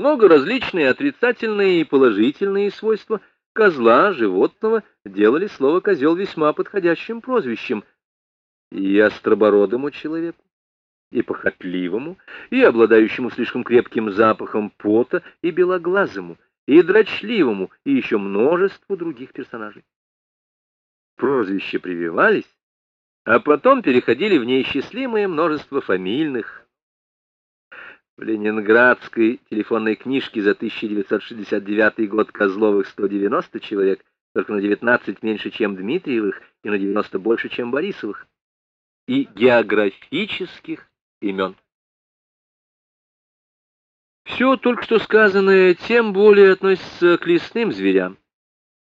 Много различные отрицательные и положительные свойства козла, животного, делали слово «козел» весьма подходящим прозвищем и остробородому человеку, и похотливому, и обладающему слишком крепким запахом пота, и белоглазому, и дрочливому, и еще множеству других персонажей. Прозвища прививались, а потом переходили в неисчислимое множество фамильных, в ленинградской телефонной книжке за 1969 год Козловых 190 человек, только на 19 меньше, чем Дмитриевых, и на 90 больше, чем Борисовых. И географических имен. Все только что сказанное тем более относится к лесным зверям.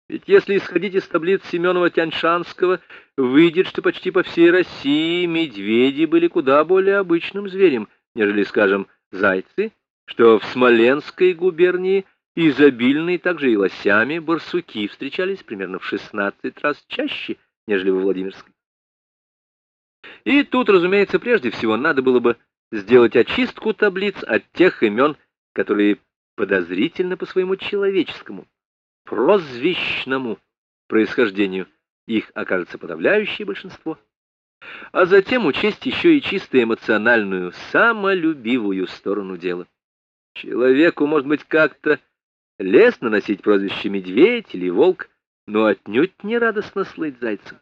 Ведь если исходить из таблиц Семенова-Тяньшанского, выйдет, что почти по всей России медведи были куда более обычным зверем, нежели, скажем, зайцы, что в Смоленской губернии изобильные также и лосями барсуки встречались примерно в 16 раз чаще, нежели во Владимирской. И тут, разумеется, прежде всего надо было бы сделать очистку таблиц от тех имен, которые подозрительно по своему человеческому, прозвищному происхождению. Их окажется подавляющее большинство а затем учесть еще и чисто эмоциональную, самолюбивую сторону дела. Человеку, может быть, как-то лестно носить прозвище «медведь» или «волк», но отнюдь не радостно слыть зайцем.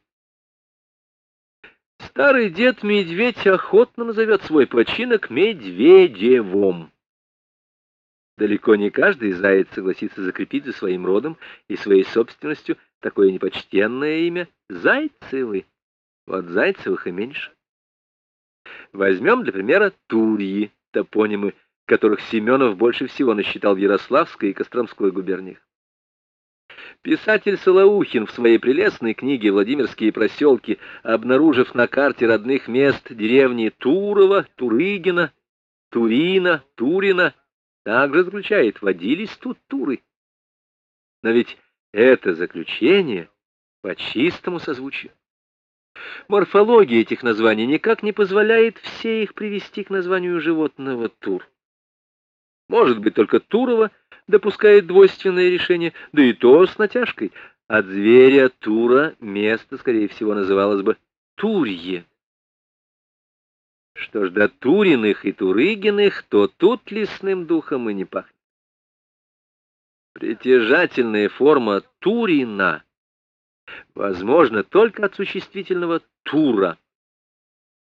Старый дед-медведь охотно назовет свой починок медведевом. Далеко не каждый заяц согласится закрепить за своим родом и своей собственностью такое непочтенное имя Зайцевы. Вот Зайцевых и меньше. Возьмем для примера Турьи, топонимы, которых Семенов больше всего насчитал в Ярославской и Костромской губерниях. Писатель Солоухин в своей прелестной книге «Владимирские проселки», обнаружив на карте родных мест деревни Турова, Турыгина, Турина, Турина, также заключает, водились тут туры. Но ведь это заключение по чистому созвучию. Морфология этих названий никак не позволяет все их привести к названию животного тур. Может быть, только Турова допускает двойственное решение, да и то с натяжкой. От зверя Тура место, скорее всего, называлось бы Турье. Что ж до Туриных и Турыгиных, то тут лесным духом и не пахнет. Притяжательная форма Турина возможно только от существительного «тура».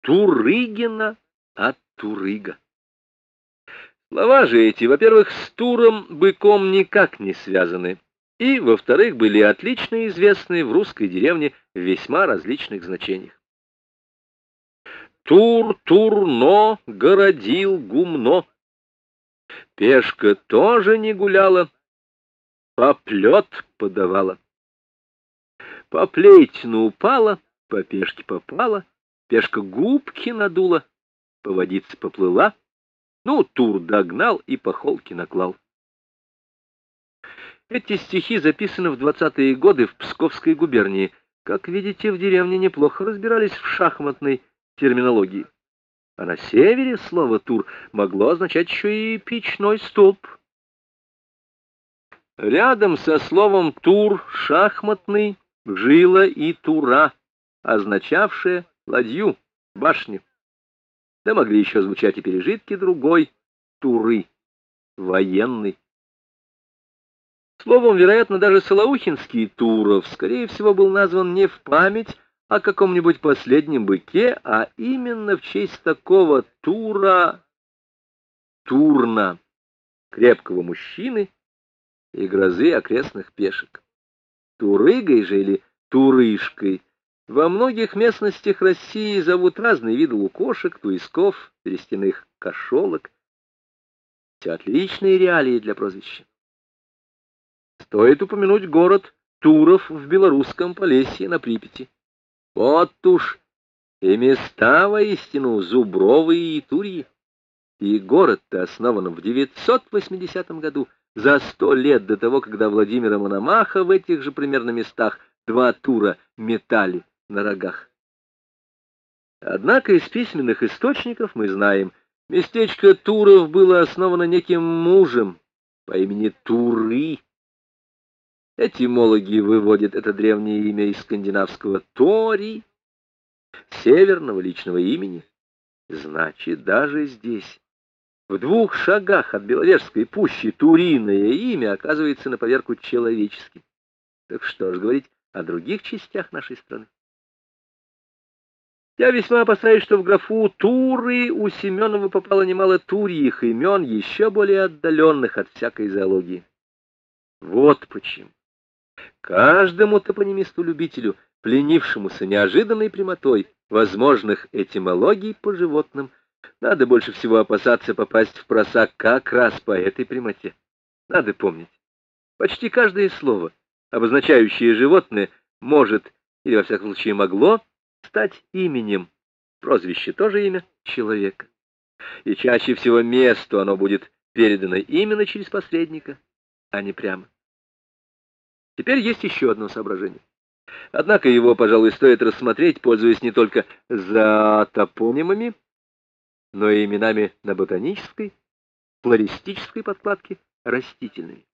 Турыгина от Турыга. Слова же эти, во-первых, с Туром, быком никак не связаны, и, во-вторых, были отлично известны в русской деревне в весьма различных значениях. Тур, Турно, городил, гумно. Пешка тоже не гуляла, поплет подавала. По плетину упала, по пешке попала, пешка губки надула, по водице поплыла, ну, тур догнал и по холке наклал. Эти стихи записаны в двадцатые годы в Псковской губернии. Как видите, в деревне неплохо разбирались в шахматной терминологии. А на севере слово «тур» могло означать еще и печной столб. Рядом со словом «тур» шахматный жила и тура, означавшая ладью, башню. Да могли еще звучать и пережитки другой туры, военный. Словом, вероятно, даже Солоухинский Туров, скорее всего, был назван не в память о каком-нибудь последнем быке, а именно в честь такого Тура, Турна, крепкого мужчины и грозы окрестных пешек. Турыгой же или Турышкой во многих местностях России зовут разные виды лукошек, туисков, перестяных кошелок. Все отличные реалии для прозвища. Стоит упомянуть город Туров в белорусском Полесье на Припяти. Вот уж и места воистину зубровые и турьи. И город-то основан в 980 году, за сто лет до того, когда Владимира Мономаха в этих же примерно местах два тура метали на рогах. Однако из письменных источников мы знаем, местечко Туров было основано неким мужем, по имени Туры. Этимологи выводят это древнее имя из скандинавского «тори», северного личного имени. Значит, даже здесь, в двух шагах от Беловежской пущи, туриное имя оказывается на поверку человеческим. Так что ж говорить о других частях нашей страны? Я весьма опасаюсь, что в графу «Туры» у Семенова попало немало турьих имен, еще более отдаленных от всякой зоологии. Вот почему. Каждому топонимисту-любителю, пленившемуся неожиданной прямотой возможных этимологий по животным, надо больше всего опасаться попасть в просак как раз по этой прямоте. Надо помнить, почти каждое слово, обозначающее животное, может, или во всяком случае могло, стать именем. Прозвище тоже имя человека. И чаще всего месту оно будет передано именно через посредника, а не прямо. Теперь есть еще одно соображение. Однако его, пожалуй, стоит рассмотреть, пользуясь не только зоотопонимами, но и именами на ботанической, флористической подкладке растительными.